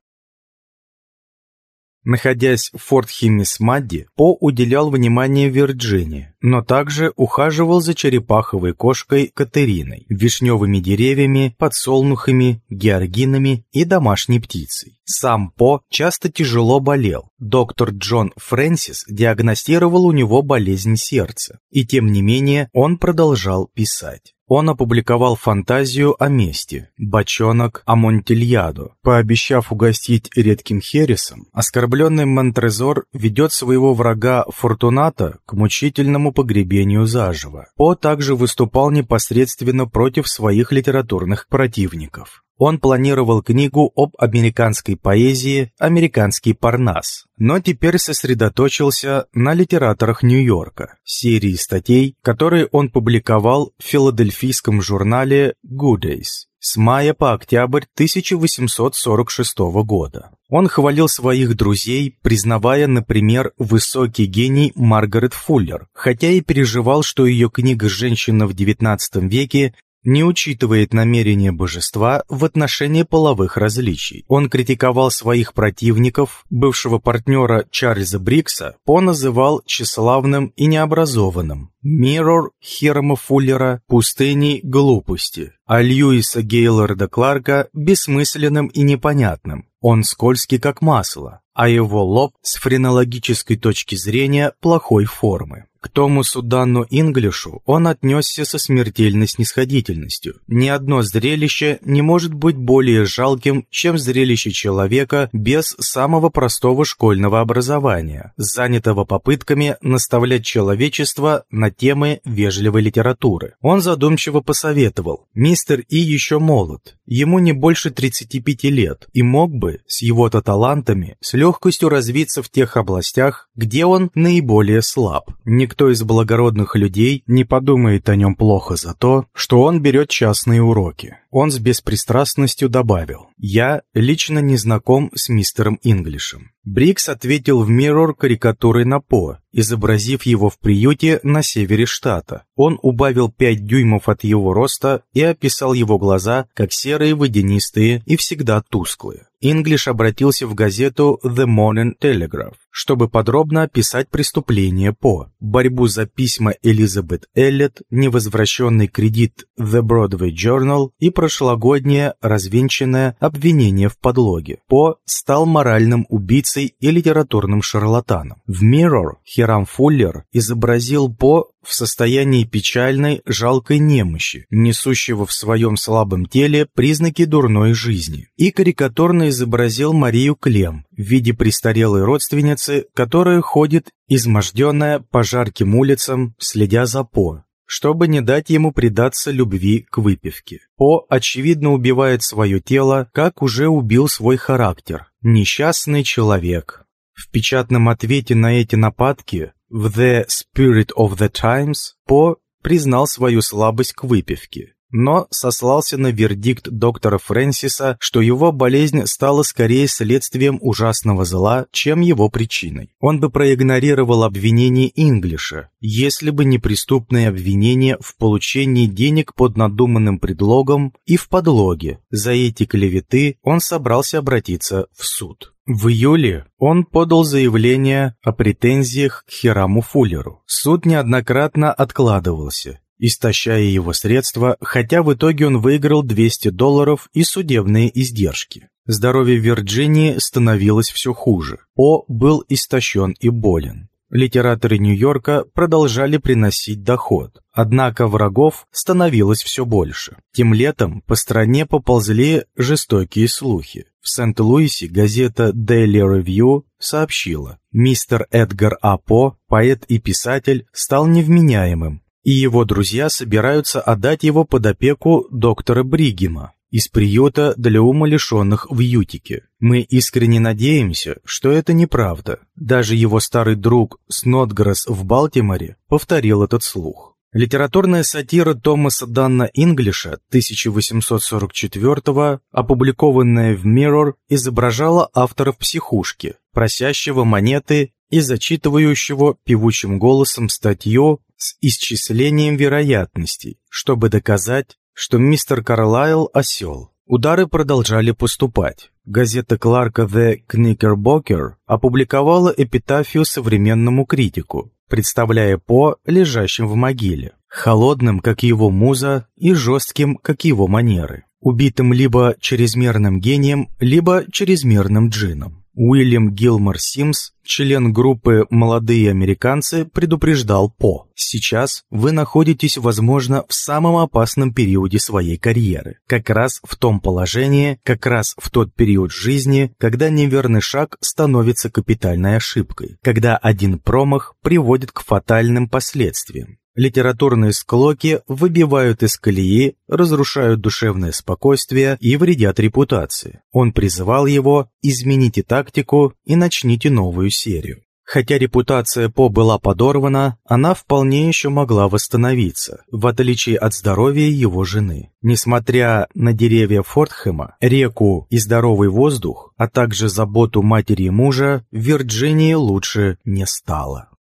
Находясь в Форт Химмис-Мадди, По уделял внимание Вирджинии, но также ухаживал за черепаховой кошкой Катериной, вишневыми деревьями, подсолнухами, георгинами и домашней птицей. Сам По часто тяжело болел. Доктор Джон Фрэнсис диагностировал у него болезнь сердца, и тем не менее он продолжал писать. Он опубликовал фантазию о месте «Бочонок Амонтильядо», пообещав угостить редким хересом, оскорбленный Монтрезор ведет своего врага Фортуната к мучительному погребению заживо. По также выступал непосредственно против своих литературных противников. Он планировал книгу об американской поэзии «Американский парнас», но теперь сосредоточился на литераторах Нью-Йорка, серии статей, которые он публиковал в филадельфийском журнале «Good Days» с мая по октябрь 1846 года. Он хвалил своих друзей, признавая, например, высокий гений Маргарет Фуллер, хотя и переживал, что ее книга «Женщина в XIX веке» не учитывает намерения божества в отношении половых различий. Он критиковал своих противников, бывшего партнера Чарльза Брикса, поназывал тщеславным и необразованным. Миррор Херма Фуллера «Пустыней глупости», а Льюиса Гейлорда Кларка бессмысленным и непонятным. Он скользкий как масло, а его лоб с френологической точки зрения плохой формы. К Томасу Данну Инглишу он отнесся со смертельной снисходительностью. Ни одно зрелище не может быть более жалким, чем зрелище человека без самого простого школьного образования, занятого попытками наставлять человечество на темы вежливой литературы. Он задумчиво посоветовал, мистер И еще молод, ему не больше 35 лет, и мог бы, с его-то талантами, с легкостью развиться в тех областях, где он наиболее слаб. Никто из благородных людей не подумает о нем плохо за то, что он берет частные уроки. Он с беспристрастностью добавил, «Я лично не знаком с мистером Инглишем». Брикс ответил в Mirror карикатурой на По, изобразив его в приюте на севере штата. Он убавил 5 дюймов от его роста и описал его глаза как серые, водянистые и всегда тусклые. Инглиш обратился в газету The Morning Telegraph, чтобы подробно описать преступление По, борьбу за письма Элизабет Эллет, невозвращенный кредит The Broadway Journal и прошлогоднее развенчанное обвинение в подлоге. По стал моральным убийцей и литературным шарлатаном. В Mirror Херам Фуллер изобразил По в состоянии печальной, жалкой немощи, несущего в своем слабом теле признаки дурной жизни, и карикатурно изобразил Марию Клем в виде престарелой родственницы, которая ходит изможденная по жарким улицам, следя за По, чтобы не дать ему предаться любви к выпивке. По, очевидно, убивает свое тело, как уже убил свой характер. Несчастный человек. В печатном ответе на эти нападки в The Spirit of the Times По признал свою слабость к выпивке, но сослался на вердикт доктора Фрэнсиса, что его болезнь стала скорее следствием ужасного зла, чем его причиной. Он бы проигнорировал обвинение Инглиша, если бы не преступное обвинение в получении денег под надуманным предлогом и в подлоге. За эти клеветы он собрался обратиться в суд. В июле он подал заявление о претензиях к Хираму Фуллеру. Суд неоднократно откладывался, истощая его средства, хотя в итоге он выиграл 200 долларов и судебные издержки. Здоровье Вирджинии становилось все хуже. По был истощен и болен. Литераторы Нью-Йорка продолжали приносить доход, однако врагов становилось все больше. Тем летом по стране поползли жестокие слухи. В Сент-Луисе газета Daily Review сообщила, мистер Эдгар А. По, поэт и писатель, стал невменяемым, и его друзья собираются отдать его под опеку доктора Бригема из приюта для умалишенных в Ютике. Мы искренне надеемся, что это неправда. Даже его старый друг Снотгресс в Балтиморе повторил этот слух. Литературная сатира Томаса Данна Инглиша 1844 опубликованная в Mirror, изображала автора в психушке, просящего монеты и зачитывающего певучим голосом статью с исчислением вероятностей, чтобы доказать, что мистер Карлайл – осел. Удары продолжали поступать. Газета Кларка The Knickerbocker опубликовала эпитафию современному критику, представляя По лежащим в могиле, холодным, как его муза, и жестким, как его манеры, убитым либо чрезмерным гением, либо чрезмерным джином. Уильям Гилмор Симс, член группы «Молодые американцы», предупреждал По. «Сейчас вы находитесь, возможно, в самом опасном периоде своей карьеры. Как раз в том положении, как раз в тот период жизни, когда неверный шаг становится капитальной ошибкой, когда один промах приводит к фатальным последствиям. Литературные склоки выбивают из колеи, разрушают душевное спокойствие и вредят репутации. Он призывал его «измените тактику и начните новую серию». Хотя репутация По была подорвана, она вполне еще могла восстановиться, в отличие от здоровья его жены. Несмотря на деревья Фортхэма, реку и здоровый воздух, а также заботу матери и мужа, в Вирджинии лучше не стало.